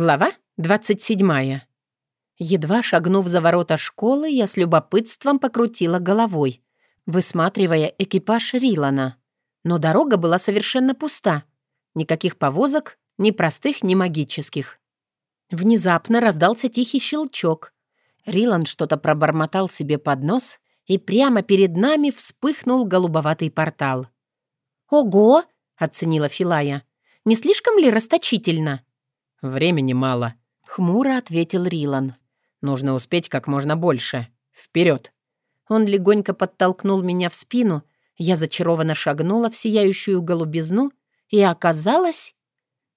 Глава 27. Едва шагнув за ворота школы, я с любопытством покрутила головой, высматривая экипаж Рилана. Но дорога была совершенно пуста. Никаких повозок, ни простых, ни магических. Внезапно раздался тихий щелчок. Рилан что-то пробормотал себе под нос, и прямо перед нами вспыхнул голубоватый портал. «Ого!» — оценила Филая. «Не слишком ли расточительно?» «Времени мало», — хмуро ответил Рилан. «Нужно успеть как можно больше. Вперед!» Он легонько подтолкнул меня в спину, я зачарованно шагнула в сияющую голубизну, и оказалось...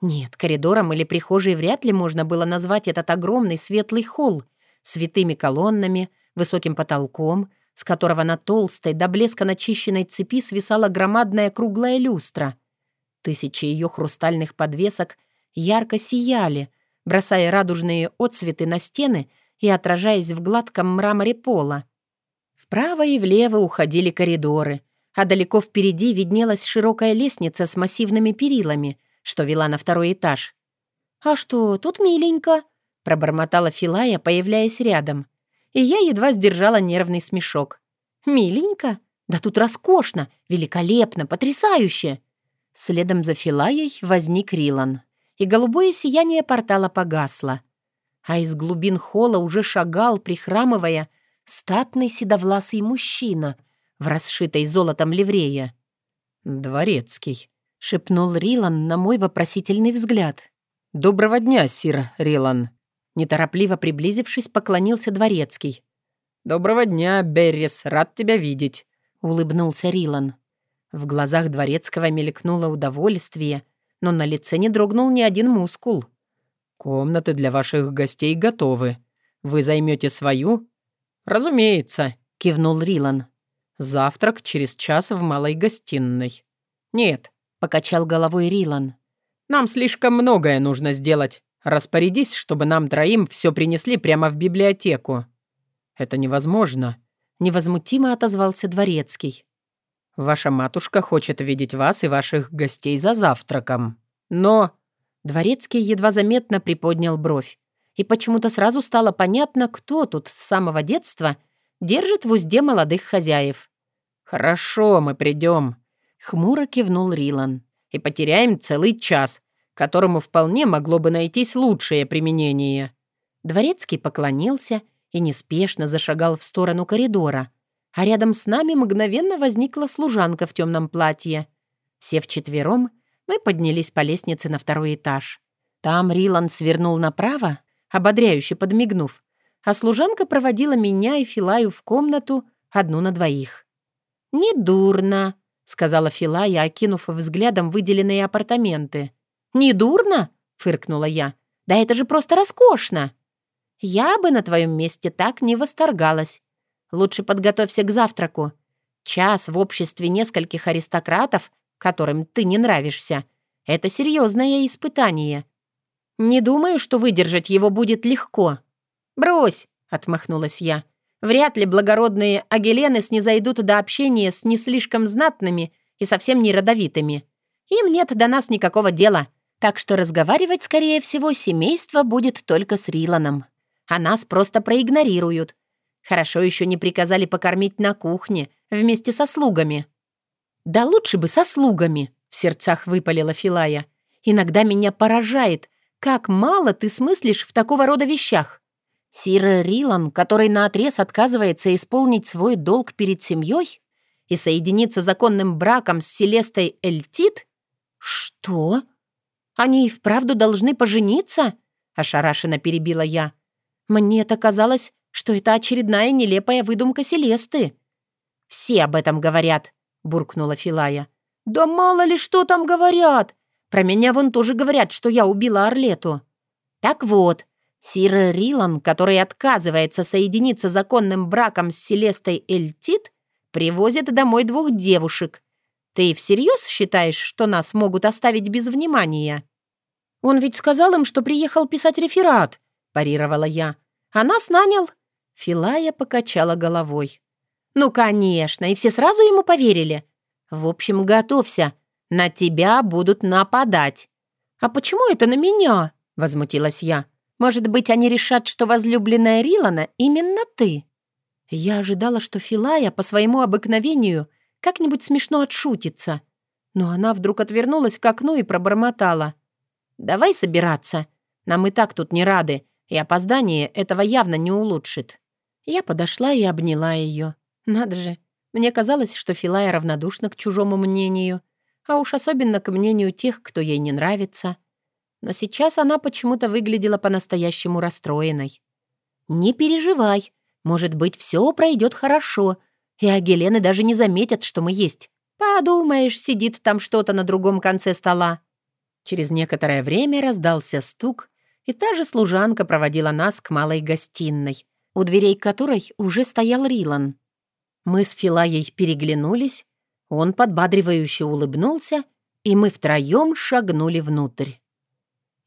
Нет, коридором или прихожей вряд ли можно было назвать этот огромный светлый холл с витыми колоннами, высоким потолком, с которого на толстой, до блеска начищенной цепи свисала громадная круглая люстра. Тысячи ее хрустальных подвесок ярко сияли, бросая радужные отцветы на стены и отражаясь в гладком мраморе пола. Вправо и влево уходили коридоры, а далеко впереди виднелась широкая лестница с массивными перилами, что вела на второй этаж. «А что, тут миленько», — пробормотала Филая, появляясь рядом. И я едва сдержала нервный смешок. «Миленько? Да тут роскошно, великолепно, потрясающе!» Следом за Филаей возник Рилан и голубое сияние портала погасло. А из глубин холла уже шагал, прихрамывая, статный седовласый мужчина в расшитой золотом ливрее. «Дворецкий», — шепнул Рилан на мой вопросительный взгляд. «Доброго дня, сир Рилан», Неторопливо приблизившись, поклонился дворецкий. «Доброго дня, Беррис, рад тебя видеть», — улыбнулся Рилан. В глазах дворецкого мелькнуло удовольствие, но на лице не дрогнул ни один мускул. «Комнаты для ваших гостей готовы. Вы займете свою?» «Разумеется», — кивнул Рилан. «Завтрак через час в малой гостиной». «Нет», — покачал головой Рилан. «Нам слишком многое нужно сделать. Распорядись, чтобы нам троим все принесли прямо в библиотеку». «Это невозможно», — невозмутимо отозвался Дворецкий. Ваша матушка хочет видеть вас и ваших гостей за завтраком. Но...» Дворецкий едва заметно приподнял бровь. И почему-то сразу стало понятно, кто тут с самого детства держит в узде молодых хозяев. «Хорошо, мы придем», — хмуро кивнул Рилан. «И потеряем целый час, которому вполне могло бы найтись лучшее применение». Дворецкий поклонился и неспешно зашагал в сторону коридора — а рядом с нами мгновенно возникла служанка в темном платье. Все вчетвером мы поднялись по лестнице на второй этаж. Там Рилан свернул направо, ободряюще подмигнув, а служанка проводила меня и Филаю в комнату, одну на двоих. «Недурно», — сказала Филая, окинув взглядом выделенные апартаменты. «Недурно?» — фыркнула я. «Да это же просто роскошно!» «Я бы на твоем месте так не восторгалась», Лучше подготовься к завтраку. Час в обществе нескольких аристократов, которым ты не нравишься, это серьезное испытание. Не думаю, что выдержать его будет легко. Брось, отмахнулась я. Вряд ли благородные агелены снизойдут до общения с не слишком знатными и совсем не родовитыми. Им нет до нас никакого дела, так что разговаривать, скорее всего, семейство будет только с Риланом. А нас просто проигнорируют, Хорошо еще не приказали покормить на кухне вместе со слугами. «Да лучше бы со слугами», — в сердцах выпалила Филая. «Иногда меня поражает, как мало ты смыслишь в такого рода вещах. Сир Рилан, который наотрез отказывается исполнить свой долг перед семьей и соединиться законным браком с Селестой Эльтит? Что? Они и вправду должны пожениться?» — ошарашенно перебила я. «Мне-то казалось, что это очередная нелепая выдумка Селесты. «Все об этом говорят», — буркнула Филая. «Да мало ли что там говорят! Про меня вон тоже говорят, что я убила Орлету». «Так вот, Сир Рилан, который отказывается соединиться законным браком с Селестой Эльтит, привозит домой двух девушек. Ты всерьез считаешь, что нас могут оставить без внимания?» «Он ведь сказал им, что приехал писать реферат», — парировала я. «А нас нанял Филая покачала головой. «Ну, конечно, и все сразу ему поверили. В общем, готовься. На тебя будут нападать». «А почему это на меня?» — возмутилась я. «Может быть, они решат, что возлюбленная Рилана именно ты?» Я ожидала, что Филая по своему обыкновению как-нибудь смешно отшутится. Но она вдруг отвернулась к окну и пробормотала. «Давай собираться. Нам и так тут не рады, и опоздание этого явно не улучшит». Я подошла и обняла ее. Надо же, мне казалось, что Филая равнодушна к чужому мнению, а уж особенно к мнению тех, кто ей не нравится. Но сейчас она почему-то выглядела по-настоящему расстроенной. «Не переживай», может быть, все пройдет хорошо, и Агелены даже не заметят, что мы есть. Подумаешь, сидит там что-то на другом конце стола». Через некоторое время раздался стук, и та же служанка проводила нас к малой гостиной, у дверей которой уже стоял Рилан. Мы с Филаей переглянулись, он подбадривающе улыбнулся, и мы втроем шагнули внутрь.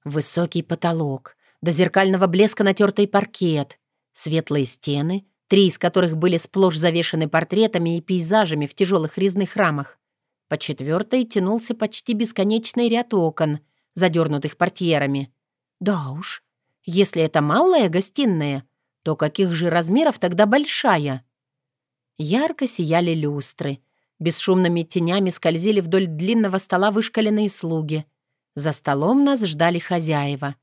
Высокий потолок, до зеркального блеска натертый паркет, Светлые стены, три из которых были сплошь завешаны портретами и пейзажами в тяжелых резных рамах. По четвертой тянулся почти бесконечный ряд окон, задернутых портьерами. Да уж, если это малая гостиная, то каких же размеров тогда большая? Ярко сияли люстры. Бесшумными тенями скользили вдоль длинного стола вышкаленные слуги. За столом нас ждали хозяева.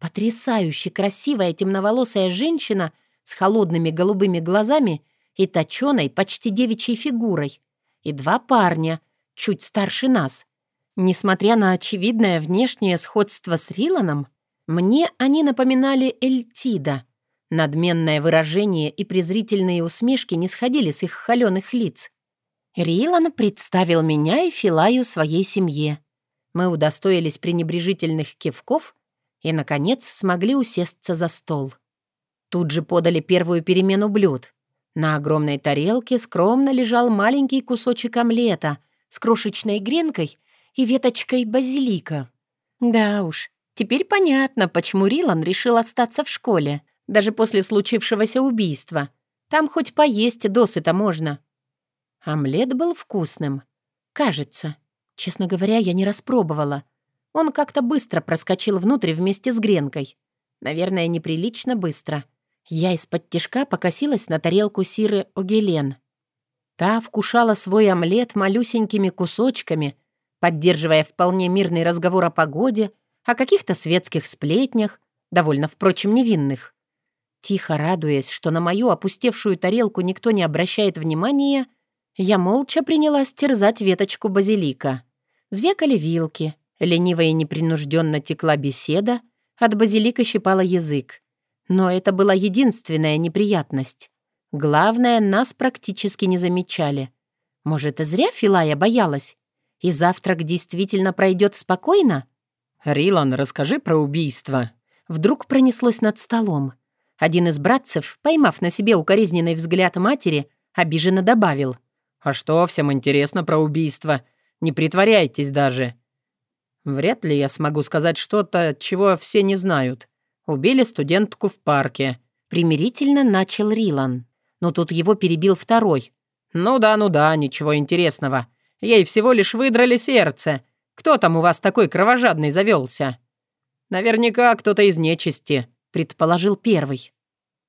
Потрясающе красивая темноволосая женщина с холодными голубыми глазами и точеной, почти девичьей фигурой. И два парня, чуть старше нас. Несмотря на очевидное внешнее сходство с Риланом, мне они напоминали Эльтида. Надменное выражение и презрительные усмешки не сходили с их холеных лиц. Рилан представил меня и Филаю своей семье. Мы удостоились пренебрежительных кивков и, наконец, смогли усесться за стол. Тут же подали первую перемену блюд. На огромной тарелке скромно лежал маленький кусочек омлета с крошечной гренкой и веточкой базилика. Да уж, теперь понятно, почему Рилан решил остаться в школе, даже после случившегося убийства. Там хоть поесть досыта можно. Омлет был вкусным. Кажется. Честно говоря, я не распробовала. Он как-то быстро проскочил внутрь вместе с гренкой. Наверное, неприлично быстро. Я из-под тишка покосилась на тарелку Сиры Огелен. Та вкушала свой омлет малюсенькими кусочками, поддерживая вполне мирный разговор о погоде, о каких-то светских сплетнях, довольно, впрочем, невинных. Тихо радуясь, что на мою опустевшую тарелку никто не обращает внимания, я молча принялась терзать веточку базилика. Звекали вилки, Лениво и непринужденно текла беседа, от базилика щипала язык. Но это была единственная неприятность. Главное, нас практически не замечали. Может, и зря Филая боялась? И завтрак действительно пройдет спокойно? «Рилан, расскажи про убийство». Вдруг пронеслось над столом. Один из братцев, поймав на себе укоризненный взгляд матери, обиженно добавил. «А что, всем интересно про убийство? Не притворяйтесь даже. Вряд ли я смогу сказать что-то, чего все не знают. Убили студентку в парке. Примирительно начал Рилан. Но тут его перебил второй. «Ну да, ну да, ничего интересного. Ей всего лишь выдрали сердце. Кто там у вас такой кровожадный завелся?» «Наверняка кто-то из нечисти», — предположил первый.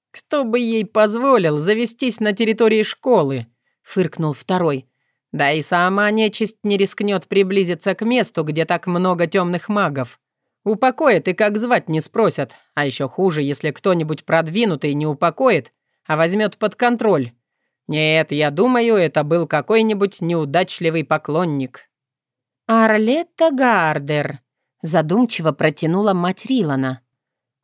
«Кто бы ей позволил завестись на территории школы?» — фыркнул второй. Да и сама нечисть не рискнет приблизиться к месту, где так много темных магов. Упокоят и как звать не спросят, а еще хуже, если кто-нибудь продвинутый не упокоит, а возьмет под контроль. Нет, я думаю, это был какой-нибудь неудачливый поклонник. «Арлетта Гардер», — задумчиво протянула мать Рилана.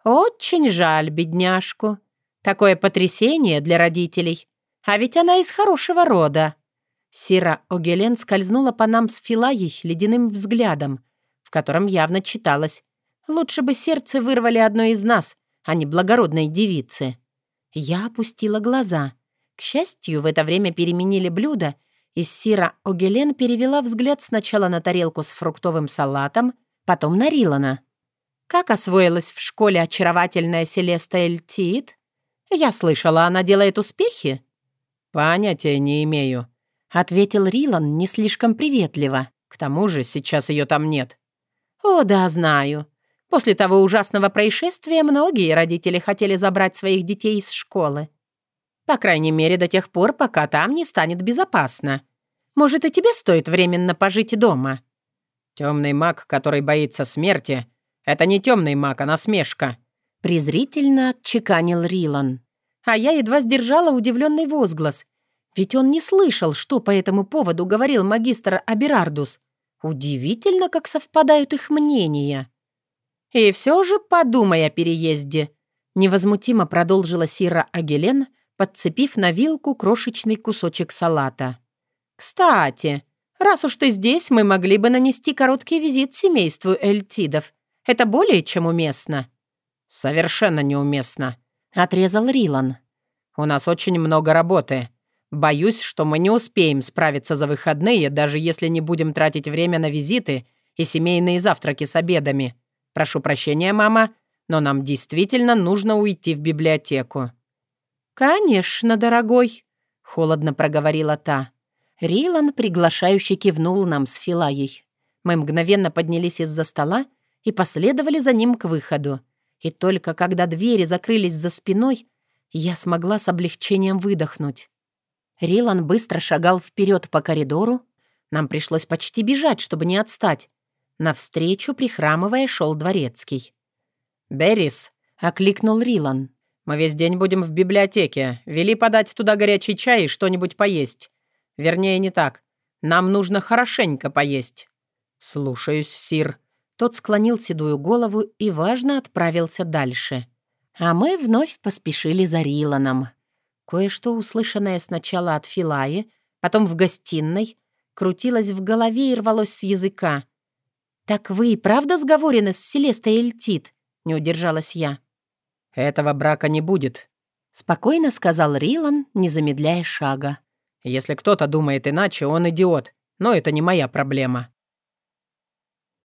«Очень жаль бедняжку. Такое потрясение для родителей. А ведь она из хорошего рода». Сира Огелен скользнула по нам с Филаей ледяным взглядом, в котором явно читалось «Лучше бы сердце вырвали одной из нас, а не благородной девицы». Я опустила глаза. К счастью, в это время переменили блюдо, и Сира Огелен перевела взгляд сначала на тарелку с фруктовым салатом, потом на Рилана. «Как освоилась в школе очаровательная Селеста Эльтит? Я слышала, она делает успехи?» «Понятия не имею», ответил Рилан не слишком приветливо. К тому же сейчас ее там нет. «О, да, знаю. После того ужасного происшествия многие родители хотели забрать своих детей из школы. По крайней мере, до тех пор, пока там не станет безопасно. Может, и тебе стоит временно пожить дома?» «Темный маг, который боится смерти, это не темный маг, а насмешка», — презрительно отчеканил Рилан. А я едва сдержала удивленный возглас. Ведь он не слышал, что по этому поводу говорил магистр Аберардус. Удивительно, как совпадают их мнения. «И все же подумай о переезде», — невозмутимо продолжила Сира Агелен, подцепив на вилку крошечный кусочек салата. «Кстати, раз уж ты здесь, мы могли бы нанести короткий визит семейству Эльтидов. Это более чем уместно». «Совершенно неуместно», — отрезал Рилан. «У нас очень много работы. Боюсь, что мы не успеем справиться за выходные, даже если не будем тратить время на визиты и семейные завтраки с обедами. Прошу прощения, мама, но нам действительно нужно уйти в библиотеку». «Конечно, дорогой», — холодно проговорила та. Рилан приглашающе кивнул нам с Филаей. Мы мгновенно поднялись из-за стола и последовали за ним к выходу. И только когда двери закрылись за спиной, я смогла с облегчением выдохнуть. Рилан быстро шагал вперед по коридору. Нам пришлось почти бежать, чтобы не отстать. Навстречу, прихрамывая, шел дворецкий. «Беррис!» — окликнул Рилан. «Мы весь день будем в библиотеке. Вели подать туда горячий чай и что-нибудь поесть. Вернее, не так. Нам нужно хорошенько поесть». «Слушаюсь, сир». Тот склонил седую голову и, важно, отправился дальше. А мы вновь поспешили за Риланом. Кое-что, услышанное сначала от Филаи, потом в гостиной, крутилось в голове и рвалось с языка. «Так вы и правда сговорены с Селестой Эльтит?» — не удержалась я. «Этого брака не будет», — спокойно сказал Рилан, не замедляя шага. «Если кто-то думает иначе, он идиот, но это не моя проблема».